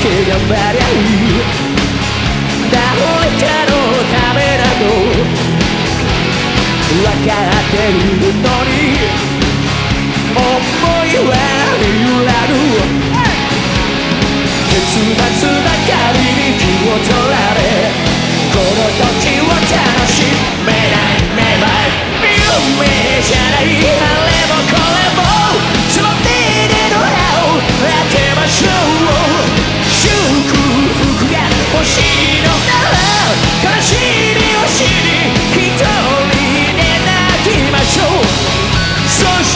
que gambaria aí